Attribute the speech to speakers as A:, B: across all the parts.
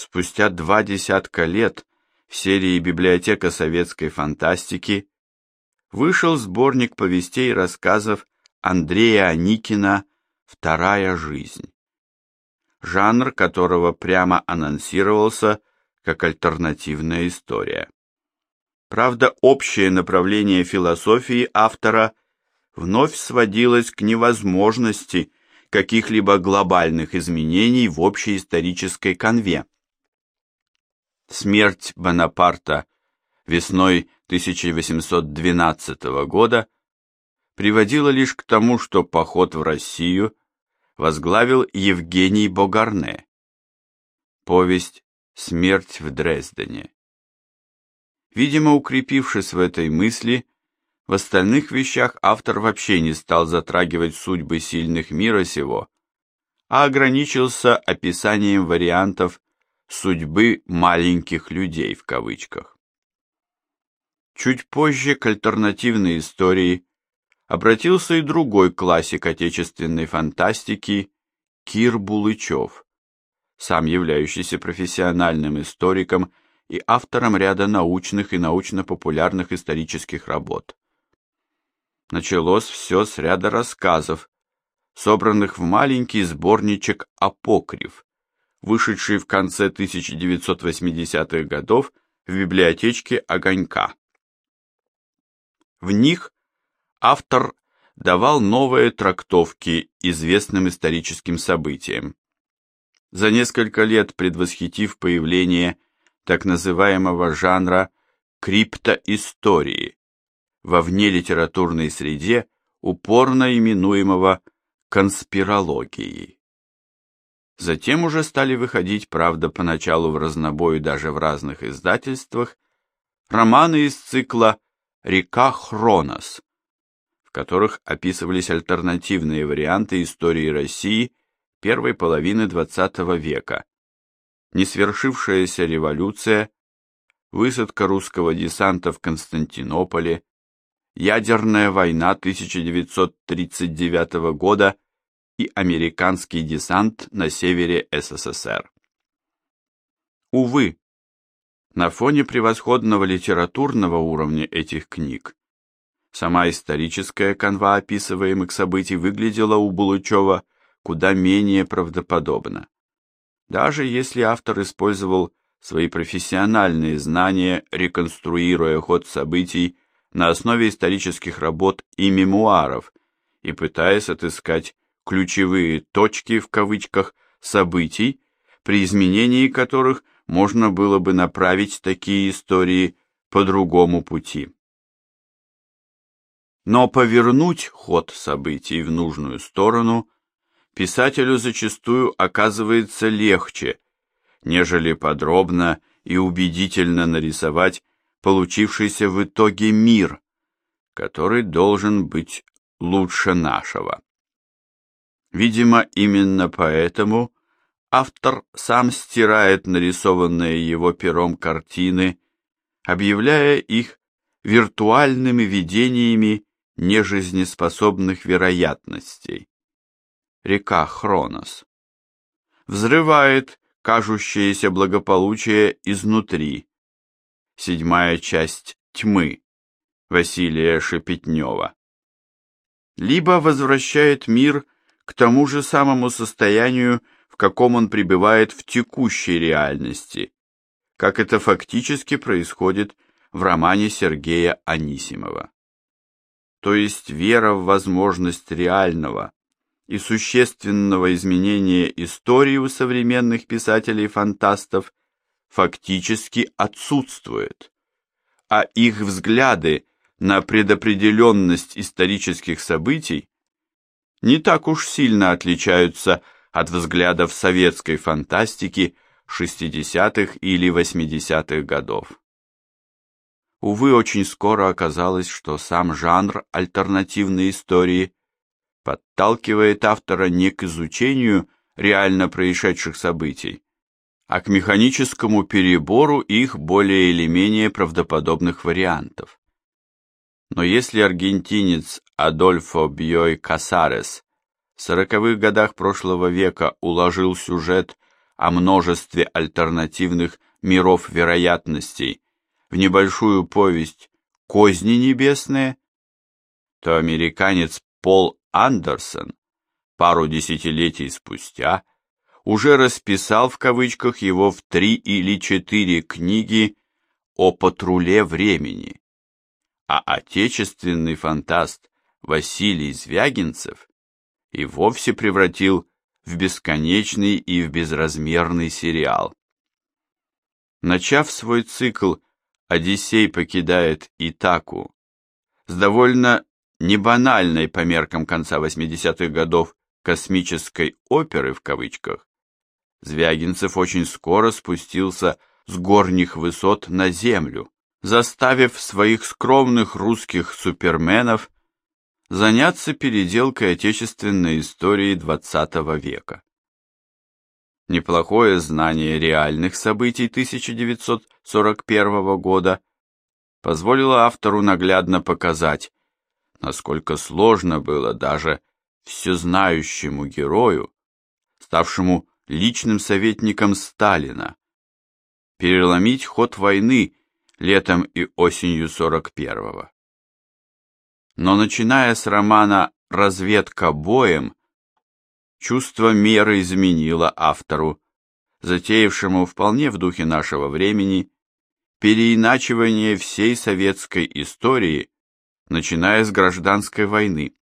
A: спустя два десятка лет в серии «Библиотека советской фантастики» вышел сборник повестей и рассказов Андрея Аникина «Вторая жизнь», жанр которого прямо анонсировался как альтернативная история. Правда, общее направление философии автора вновь сводилось к невозможности каких-либо глобальных изменений в общей исторической конве. Смерть Бонапарта весной 1812 года приводила лишь к тому, что поход в Россию возглавил Евгений Богарне. Повесть «Смерть в Дрездене». Видимо, укрепившись в этой мысли, в остальных вещах автор вообще не стал затрагивать судьбы сильных мира сего, а ограничился описанием вариантов судьбы маленьких людей в кавычках. Чуть позже к альтернативной истории обратился и другой классик отечественной фантастики Кир Булычев, сам являющийся профессиональным историком и автором ряда научных и научно-популярных исторических работ. Началось все с ряда рассказов, собранных в маленький сборничек «Апокриф», вышедший в конце 1980-х годов в библиотечке «Огонька». В них автор давал новые трактовки известным историческим событиям. За несколько лет предвосхитив появление так называемого жанра криптоистории, во внелитературной среде, упорно именуемого конспирологией. Затем уже стали выходить, правда, поначалу в разнобой даже в разных издательствах, романы из цикла «Река Хронос», в которых описывались альтернативные варианты истории России первой половины XX века, несвершившаяся революция, высадка русского десанта в Константинополе, ядерная война 1939 года и американский десант на севере СССР. Увы, на фоне превосходного литературного уровня этих книг сама историческая канва описываемых событий выглядела у Булычева куда менее правдоподобно. Даже если автор использовал свои профессиональные знания, реконструируя ход событий на основе исторических работ и мемуаров и пытаясь отыскать ключевые точки в кавычках событий, при изменении которых можно было бы направить такие истории по другому пути. Но повернуть ход событий в нужную сторону писателю зачастую оказывается легче, нежели подробно и убедительно нарисовать получившийся в итоге мир, который должен быть лучше нашего. Видимо, именно поэтому автор сам стирает нарисованные его пером картины, объявляя их виртуальными видениями нежизнеспособных вероятностей. Река Хронос взрывает кажущееся благополучие изнутри, Седьмая часть «Тьмы» Василия Шепетнева. Либо возвращает мир к тому же самому состоянию, в каком он пребывает в текущей реальности, как это фактически происходит в романе Сергея Анисимова. То есть вера в возможность реального и существенного изменения истории у современных писателей-фантастов фактически отсутствует, а их взгляды на предопределенность исторических событий не так уж сильно отличаются от взглядов советской фантастики 60-х или 80-х годов. Увы, очень скоро оказалось, что сам жанр альтернативной истории подталкивает автора не к изучению реально происшедших событий, а к механическому перебору их более или менее правдоподобных вариантов. Но если аргентинец Адольфо Бьой Касарес в сороковых годах прошлого века уложил сюжет о множестве альтернативных миров вероятностей в небольшую повесть «Козни небесные», то американец Пол Андерсон пару десятилетий спустя уже расписал в кавычках его в три или четыре книги о патруле времени, а отечественный фантаст Василий Звягинцев и вовсе превратил в бесконечный и в безразмерный сериал. Начав свой цикл «Одиссей покидает Итаку» с довольно небанальной по меркам конца 80-х годов космической оперы в кавычках, Звягинцев очень скоро спустился с горних высот на землю, заставив своих скромных русских суперменов заняться переделкой отечественной истории XX века. Неплохое знание реальных событий 1941 года позволило автору наглядно показать, насколько сложно было даже всезнающему герою, ставшему личным советником Сталина, переломить ход войны летом и осенью 41-го. Но начиная с романа «Разведка боем», чувство меры изменило автору, затеявшему вполне в духе нашего времени переиначивание всей советской истории, начиная с гражданской войны.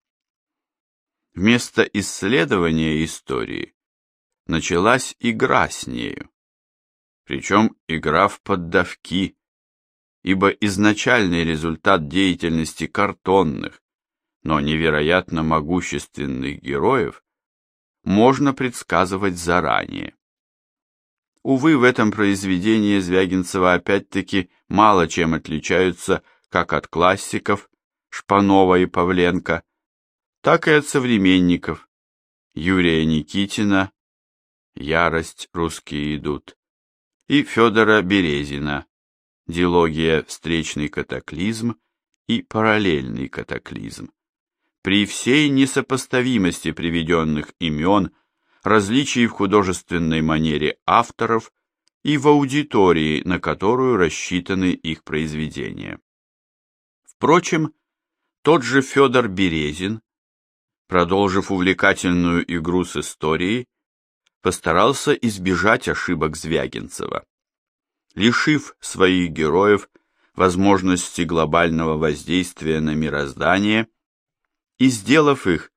A: Вместо исследования истории началась игра с нею. Причем игра в поддавки, ибо изначальный результат деятельности картонных, но невероятно могущественных героев можно предсказывать заранее. Увы, в этом произведении Звягинцева опять-таки мало чем отличаются как от классиков Шпанова и Павленко, так и от современников Юрия Никитина, «Ярость русские идут» и Федора Березина, дилогия «Встречный катаклизм» и «Параллельный катаклизм». При всей несопоставимости приведенных имен, различий в художественной манере авторов и в аудитории, на которую рассчитаны их произведения. Впрочем, тот же Федор Березин, продолжив увлекательную игру с историей, постарался избежать ошибок Звягинцева лишив своих героев возможности глобального воздействия на мироздание и сделав их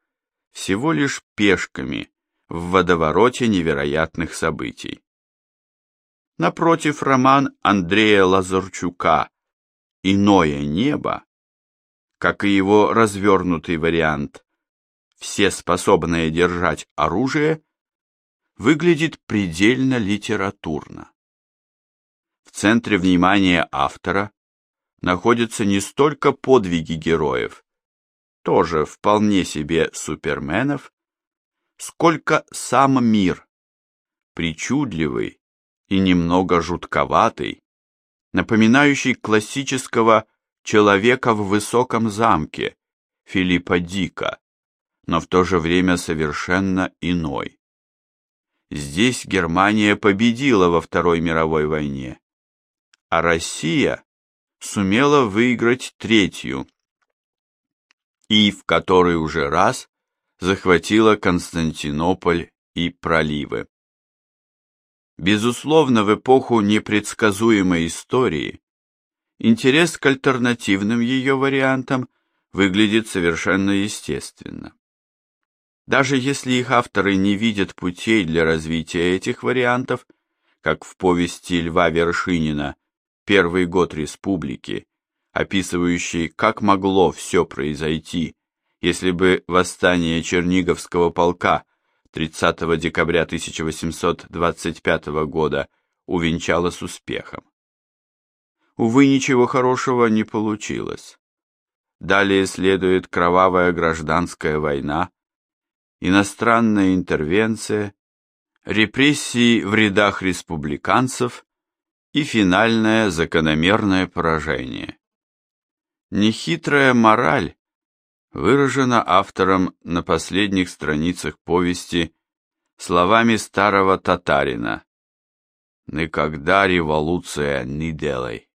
A: всего лишь пешками в водовороте невероятных событий. Напротив, роман Андрея Лазарчука «Иное небо», как и его развернутый вариант «Все способные держать оружие», выглядит предельно литературно. В центре внимания автора находятся не столько подвиги героев, тоже вполне себе суперменов, сколько сам мир, причудливый и немного жутковатый, напоминающий классического человека в высоком замке Филиппа Дика, но в то же время совершенно иной. Здесь Германия победила во Второй мировой войне, а Россия сумела выиграть третью и в который уже раз захватила Константинополь и проливы. Безусловно, в эпоху непредсказуемой истории интерес к альтернативным ее вариантам выглядит совершенно естественно. Даже если их авторы не видят путей для развития этих вариантов, как в повести Льва Вершинина первый год республики, описывающий, как могло все произойти, если бы восстание Черниговского полка 30 декабря 1825 года увенчалось успехом. Увы, ничего хорошего не получилось. Далее следует кровавая гражданская война, иностранная интервенция, репрессии в рядах республиканцев и финальное закономерное поражение. Нехитрая мораль выражена автором на последних страницах повести словами старого татарина Никогда революция не делай.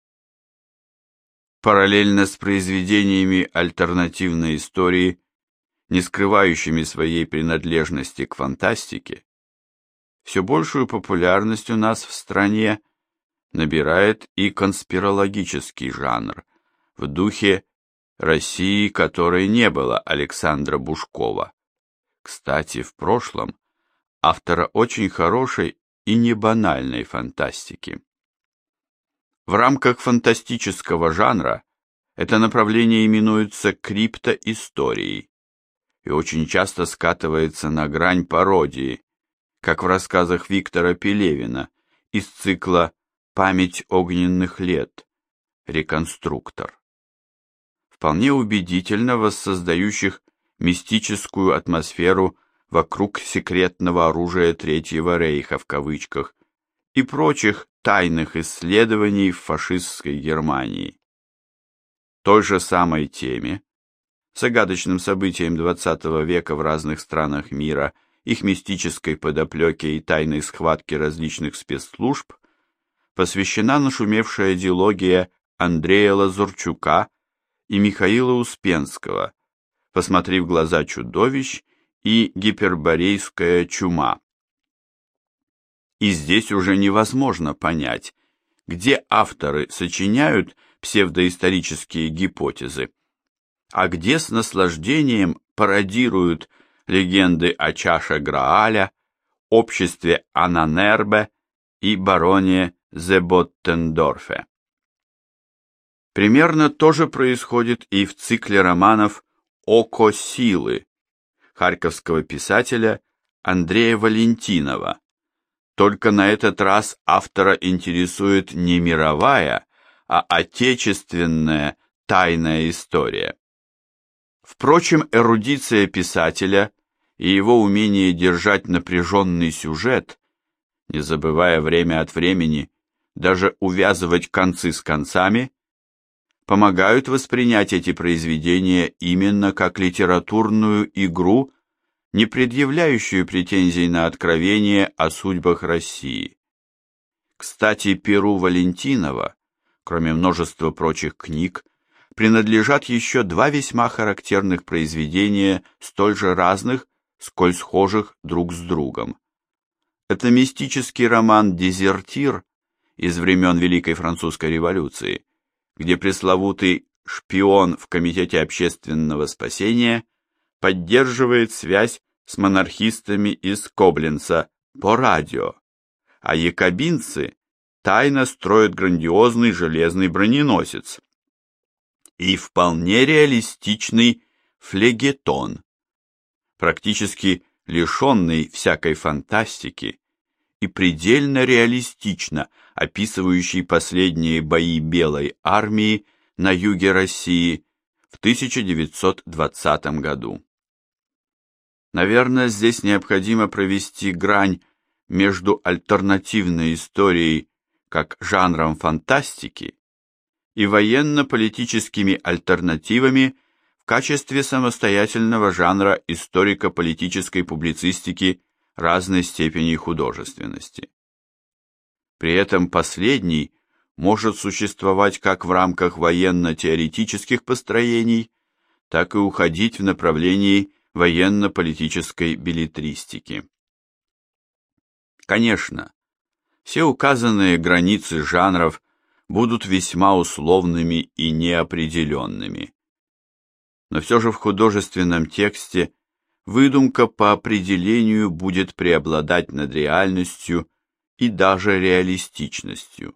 A: Параллельно с произведениями альтернативной истории, не скрывающими своей принадлежности к фантастике, все большую популярность у нас в стране набирает и конспирологический жанр в духе России, которой не было Александра Бушкова. Кстати, в прошлом автора очень хорошей и не банальной фантастики. В рамках фантастического жанра это направление именуется криптоисторией и очень часто скатывается на грань пародии, как в рассказах Виктора Пелевина из цикла «Память огненных лет. Реконструктор». Вполне убедительно воссоздающих мистическую атмосферу вокруг секретного оружия Третьего Рейха в кавычках и прочих тайных исследований в фашистской Германии. Той же самой теме, загадочным событиям XX века в разных странах мира – их мистической подоплеке и тайной схватке различных спецслужб, посвящена нашумевшая диалогия Андрея Лазурчука и Михаила Успенского «Посмотри в глаза чудовищ» и «Гиперборейская чума». И здесь уже невозможно понять, где авторы сочиняют псевдоисторические гипотезы, а где с наслаждением пародируют легенды о чаше Грааля, обществе Ананербе и бароне Зеботтендорфе. Примерно то же происходит и в цикле романов «Око силы» харьковского писателя Андрея Валентинова. Только на этот раз автора интересует не мировая, а отечественная тайная история. Впрочем, эрудиция писателя и его умение держать напряженный сюжет, не забывая время от времени даже увязывать концы с концами, помогают воспринять эти произведения именно как литературную игру, не предъявляющую претензий на откровение о судьбах России. Кстати, Перу Валентинова, кроме множества прочих книг, принадлежат еще два весьма характерных произведения, столь же разных, сколь схожих друг с другом. Это мистический роман «Дезертир» из времен Великой Французской революции, где пресловутый шпион в Комитете общественного спасения поддерживает связь с монархистами из Кобленца по радио, а якобинцы тайно строят грандиозный железный броненосец, и вполне реалистичный флегетон, практически лишенный всякой фантастики и предельно реалистично описывающий последние бои Белой армии на юге России в 1920 году. Наверное, здесь необходимо провести грань между альтернативной историей как жанром фантастики и военно-политическими альтернативами в качестве самостоятельного жанра историко-политической публицистики разной степени художественности. При этом последний может существовать как в рамках военно-теоретических построений, так и уходить в направлении военно-политической билетристики. Конечно, все указанные границы жанров будут весьма условными и неопределенными. Но все же в художественном тексте выдумка по определению будет преобладать над реальностью и даже реалистичностью.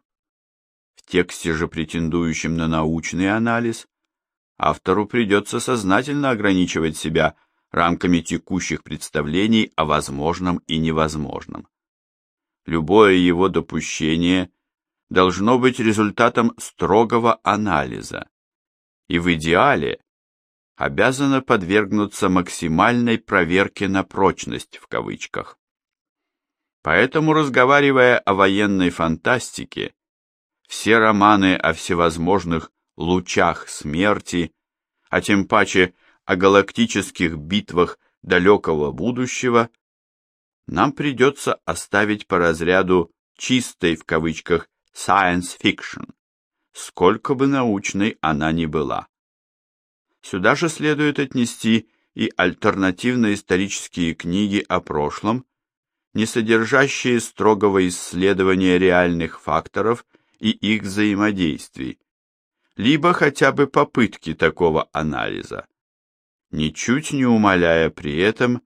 A: В тексте же, претендующем на научный анализ, автору придется сознательно ограничивать себя рамками текущих представлений о возможном и невозможном. Любое его допущение должно быть результатом строгого анализа и в идеале обязано подвергнуться максимальной проверке на прочность в кавычках. Поэтому, разговаривая о военной фантастике, все романы о всевозможных лучах смерти, а тем паче о галактических битвах далекого будущего, нам придется оставить по разряду чистой в кавычках science fiction, сколько бы научной она ни была. Сюда же следует отнести и альтернативно-исторические книги о прошлом, не содержащие строгого исследования реальных факторов и их взаимодействий, либо хотя бы попытки такого анализа, ничуть не умаляя при этом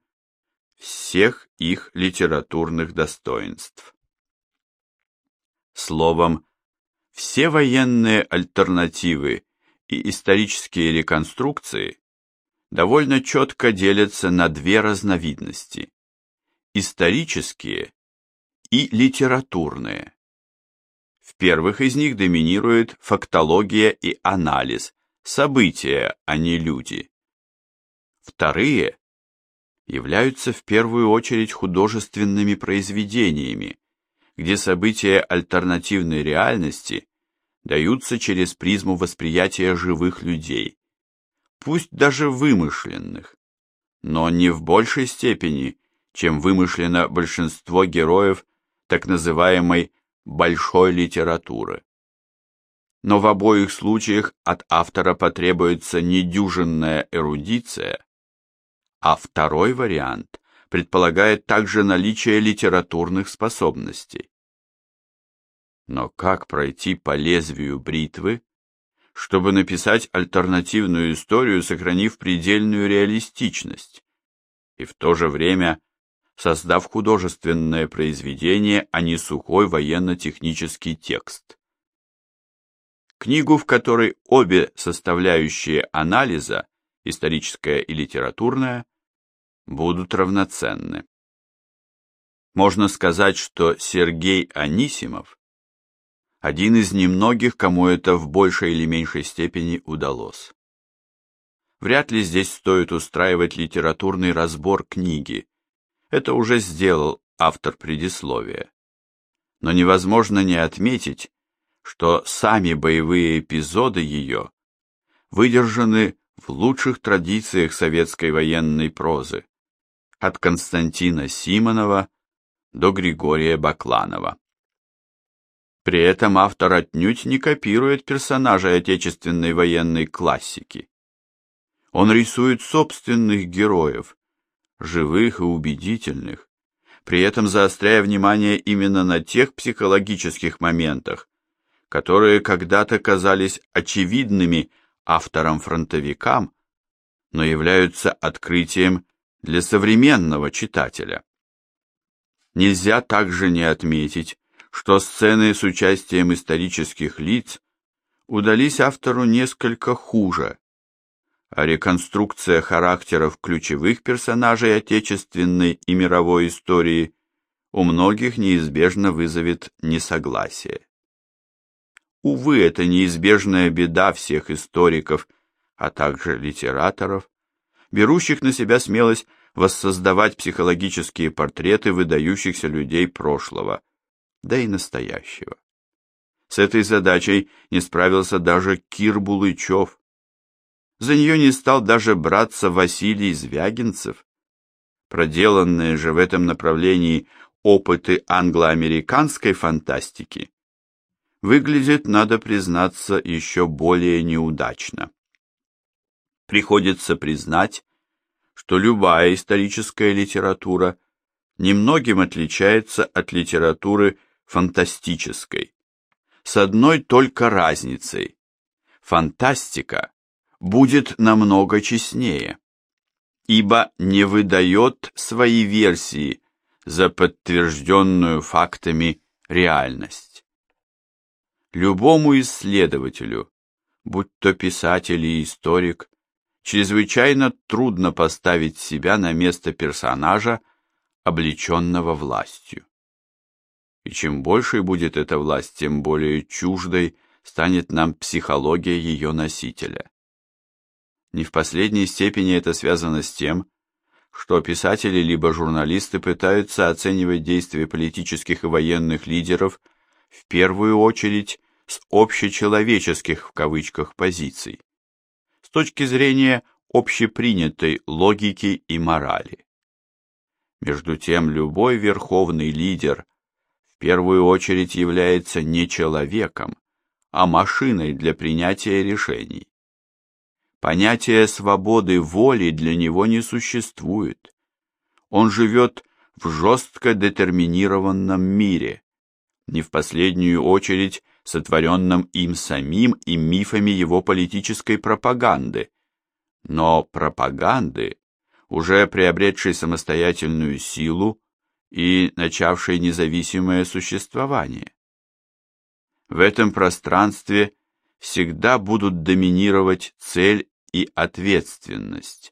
A: всех их литературных достоинств. Словом, все военные альтернативы и исторические реконструкции довольно четко делятся на две разновидности – исторические и литературные. В первых из них доминирует фактология и анализ, события, а не люди. Вторые являются в первую очередь художественными произведениями, где события альтернативной реальности даются через призму восприятия живых людей, пусть даже вымышленных, но не в большей степени, чем вымышлено большинство героев так называемой «большой литературы». Но в обоих случаях от автора потребуется недюжинная эрудиция, а второй вариант предполагает также наличие литературных способностей. Но как пройти по лезвию бритвы, чтобы написать альтернативную историю, сохранив предельную реалистичность, и в то же время создав художественное произведение, а не сухой военно-технический текст? Книгу, в которой обе составляющие анализа, историческая и литературная, будут равноценны. Можно сказать, что Сергей Анисимов один из немногих, кому это в большей или меньшей степени удалось. Вряд ли здесь стоит устраивать литературный разбор книги. Это уже сделал автор предисловия. Но невозможно не отметить, что сами боевые эпизоды ее выдержаны в лучших традициях советской военной прозы, от Константина Симонова до Григория Бакланова. При этом автор отнюдь не копирует персонажей отечественной военной классики. Он рисует собственных героев, живых и убедительных, при этом заостряя внимание именно на тех психологических моментах, которые когда-то казались очевидными авторам-фронтовикам, но являются открытием для современного читателя. Нельзя также не отметить, что сцены с участием исторических лиц удались автору несколько хуже, а реконструкция характеров ключевых персонажей отечественной и мировой истории у многих неизбежно вызовет несогласие. Увы, это неизбежная беда всех историков, а также литераторов, берущих на себя смелость воссоздавать психологические портреты выдающихся людей прошлого – да и настоящего. С этой задачей не справился даже Кир Булычев. За нее не стал даже браться Василий Звягинцев. Проделанные же в этом направлении опыты англо-американской фантастики выглядят, надо признаться, еще более неудачно. Приходится признать, что любая историческая литература немногим отличается от литературы фантастической. С одной только разницей. Фантастика будет намного честнее, ибо не выдает свои версии за подтвержденную фактами реальность. Любому исследователю, будь то писатель и историк, чрезвычайно трудно поставить себя на место персонажа, облеченного властью. И чем больше будет эта власть, тем более чуждой станет нам психология ее носителя. Не в последней степени это связано с тем, что писатели либо журналисты пытаются оценивать действия политических и военных лидеров в первую очередь с общечеловеческих в кавычках позиций, с точки зрения общепринятой логики и морали. Между тем любой верховный лидер первую очередь является не человеком, а машиной для принятия решений. Понятие свободы воли для него не существует. Он живет в жестко детерминированном мире, не в последнюю очередь сотворенном им самим и мифами его политической пропаганды, но пропаганды, уже приобретшей самостоятельную силу и начавшей независимое существование. В этом пространстве всегда будут доминировать цель и ответственность,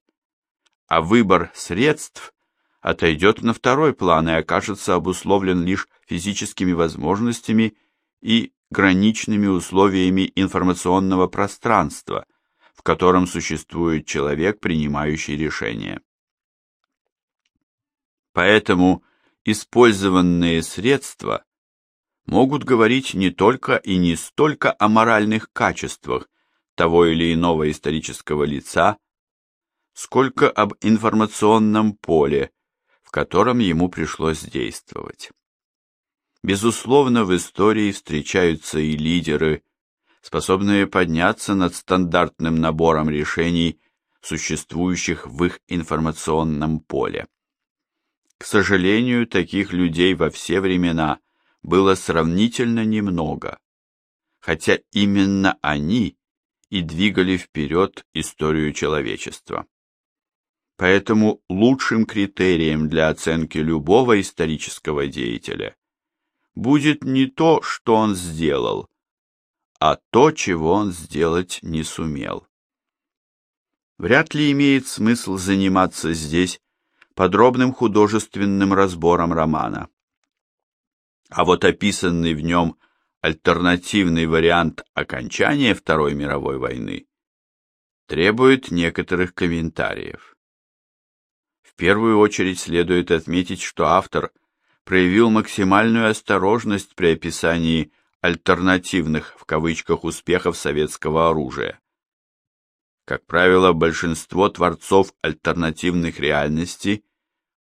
A: а выбор средств отойдет на второй план и окажется обусловлен лишь физическими возможностями и граничными условиями информационного пространства, в котором существует человек, принимающий решения. Поэтому использованные средства могут говорить не только и не столько о моральных качествах того или иного исторического лица, сколько об информационном поле, в котором ему пришлось действовать. Безусловно, в истории встречаются и лидеры, способные подняться над стандартным набором решений, существующих в их информационном поле. К сожалению, таких людей во все времена было сравнительно немного, хотя именно они и двигали вперед историю человечества. Поэтому лучшим критерием для оценки любого исторического деятеля будет не то, что он сделал, а то, чего он сделать не сумел. Вряд ли имеет смысл заниматься здесь подробным художественным разбором романа. А вот описанный в нем альтернативный вариант окончания Второй мировой войны требует некоторых комментариев. В первую очередь следует отметить, что автор проявил максимальную осторожность при описании альтернативных в кавычках успехов советского оружия. Как правило, большинство творцов альтернативных реальностей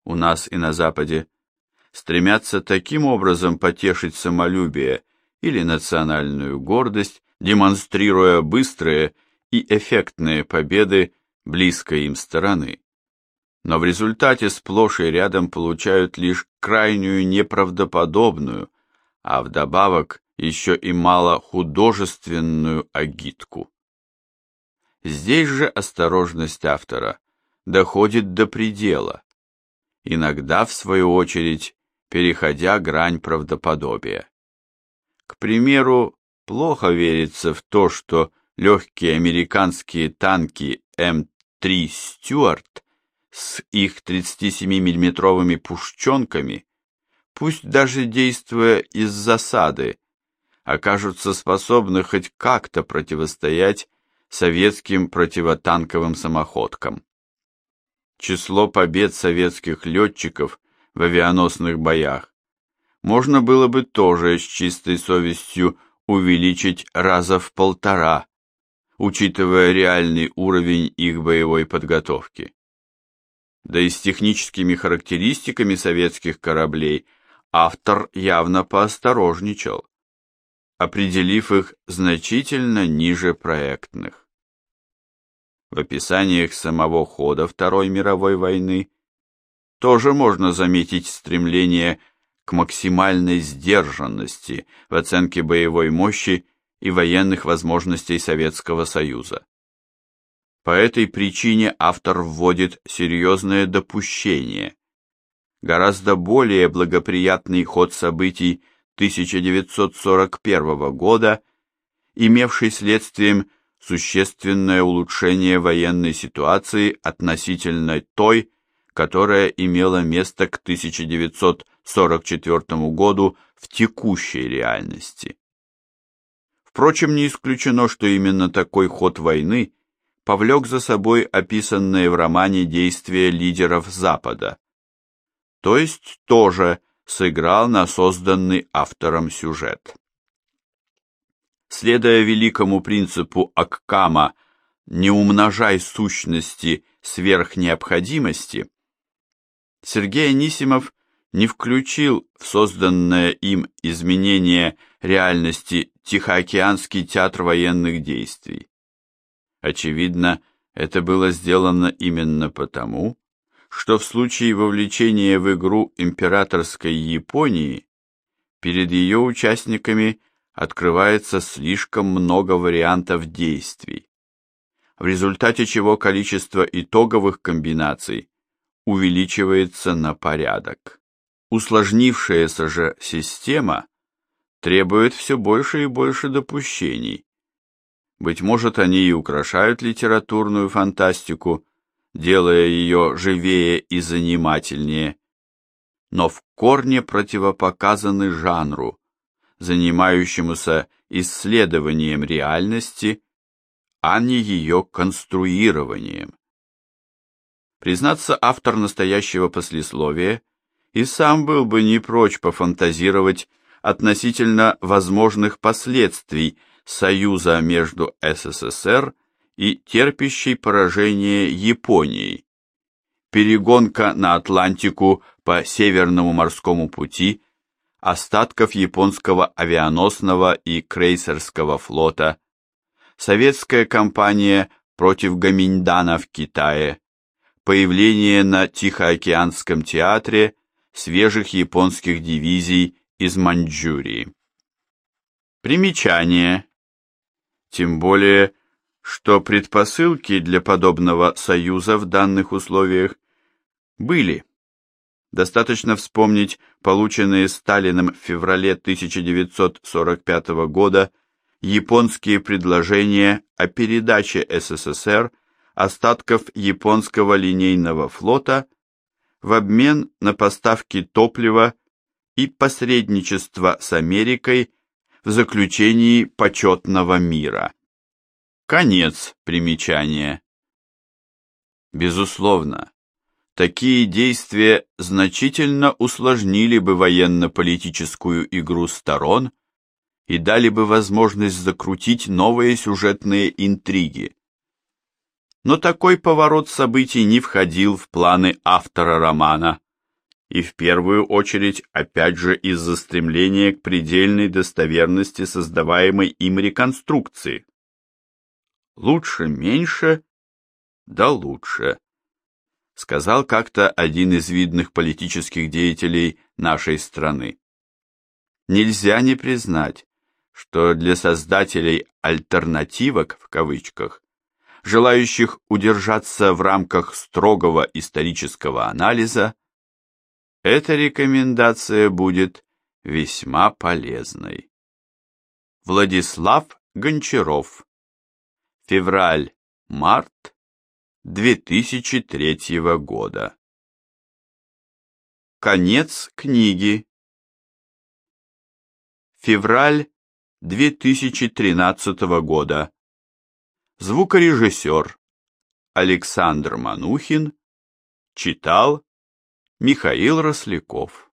A: у нас и на Западе стремятся таким образом потешить самолюбие или национальную гордость, демонстрируя быстрые и эффектные победы близкой им стороны но в результате сплошь и рядом получают лишь крайнюю неправдоподобную, а вдобавок еще и мало художественную агитку. Здесь же осторожность автора доходит до предела, иногда, в свою очередь, переходя грань правдоподобия. К примеру, плохо верится в то, что легкие американские танки М3 «Стюарт» с их 37-миллиметровыми пушченками, пусть даже действуя из засады, окажутся способны хоть как-то противостоять советским противотанковым самоходкам. Число побед советских летчиков в авианосных боях можно было бы тоже с чистой совестью увеличить раза в полтора, учитывая реальный уровень их боевой подготовки да и с техническими характеристиками советских кораблей автор явно поосторожничал, определив их значительно ниже проектных. В описаниях самого хода Второй мировой войны тоже можно заметить стремление к максимальной сдержанности в оценке боевой мощи и военных возможностей Советского Союза. По этой причине автор вводит серьезное допущение. Гораздо более благоприятный ход событий 1941 года, имевший следствием существенное улучшение военной ситуации относительно той, которая имела место к 1944 году в текущей реальности. Впрочем, не исключено, что именно такой ход войны повлек за собой описанные в романе действия лидеров Запада, то есть тоже сыграл на созданный автором сюжет. Следуя великому принципу Аккама «не умножай сущности сверх необходимости», Сергей Анисимов не включил в созданное им изменение реальности Тихоокеанский театр военных действий. Очевидно, это было сделано именно потому, что в случае вовлечения в игру императорской Японии перед ее участниками открывается слишком много вариантов действий, в результате чего количество итоговых комбинаций увеличивается на порядок. Усложнившаяся же система требует все больше и больше допущений. Быть может, они и украшают литературную фантастику, делая ее живее и занимательнее, но в корне противопоказаны жанру, занимающемуся исследованием реальности, а не ее конструированием. Признаться, автор настоящего послесловия и сам был бы не прочь пофантазировать относительно возможных последствий союза между СССР и терпящей поражение Японией. Перегонка на Атлантику по Северному морскому пути остатков японского авианосного и крейсерского флота, советская кампания против Гаминьдана в Китае, появление на Тихоокеанском театре свежих японских дивизий из Маньчжурии. Примечание. Тем более, что предпосылки для подобного союза в данных условиях были. Достаточно вспомнить полученные Сталиным в феврале 1945 года японские предложения о передаче СССР остатков японского линейного флота в обмен на поставки топлива и посредничество с Америкой в заключении почетного мира. Конец примечания. Безусловно, такие действия значительно усложнили бы военно-политическую игру сторон и дали бы возможность закрутить новые сюжетные интриги. Но такой поворот событий не входил в планы автора романа и в первую очередь опять же из-за стремления к предельной достоверности создаваемой им реконструкции. Лучше меньше, да лучше, сказал как-то один из видных политических деятелей нашей страны. Нельзя не признать, что для создателей альтернативок в кавычках, желающих удержаться в рамках строгого исторического анализа, эта рекомендация будет весьма полезной. Владислав Гончаров. Февраль-март 2003 года. Конец книги. Февраль 2013 года. Звукорежиссер Александр Манухин читал Михаил Росляков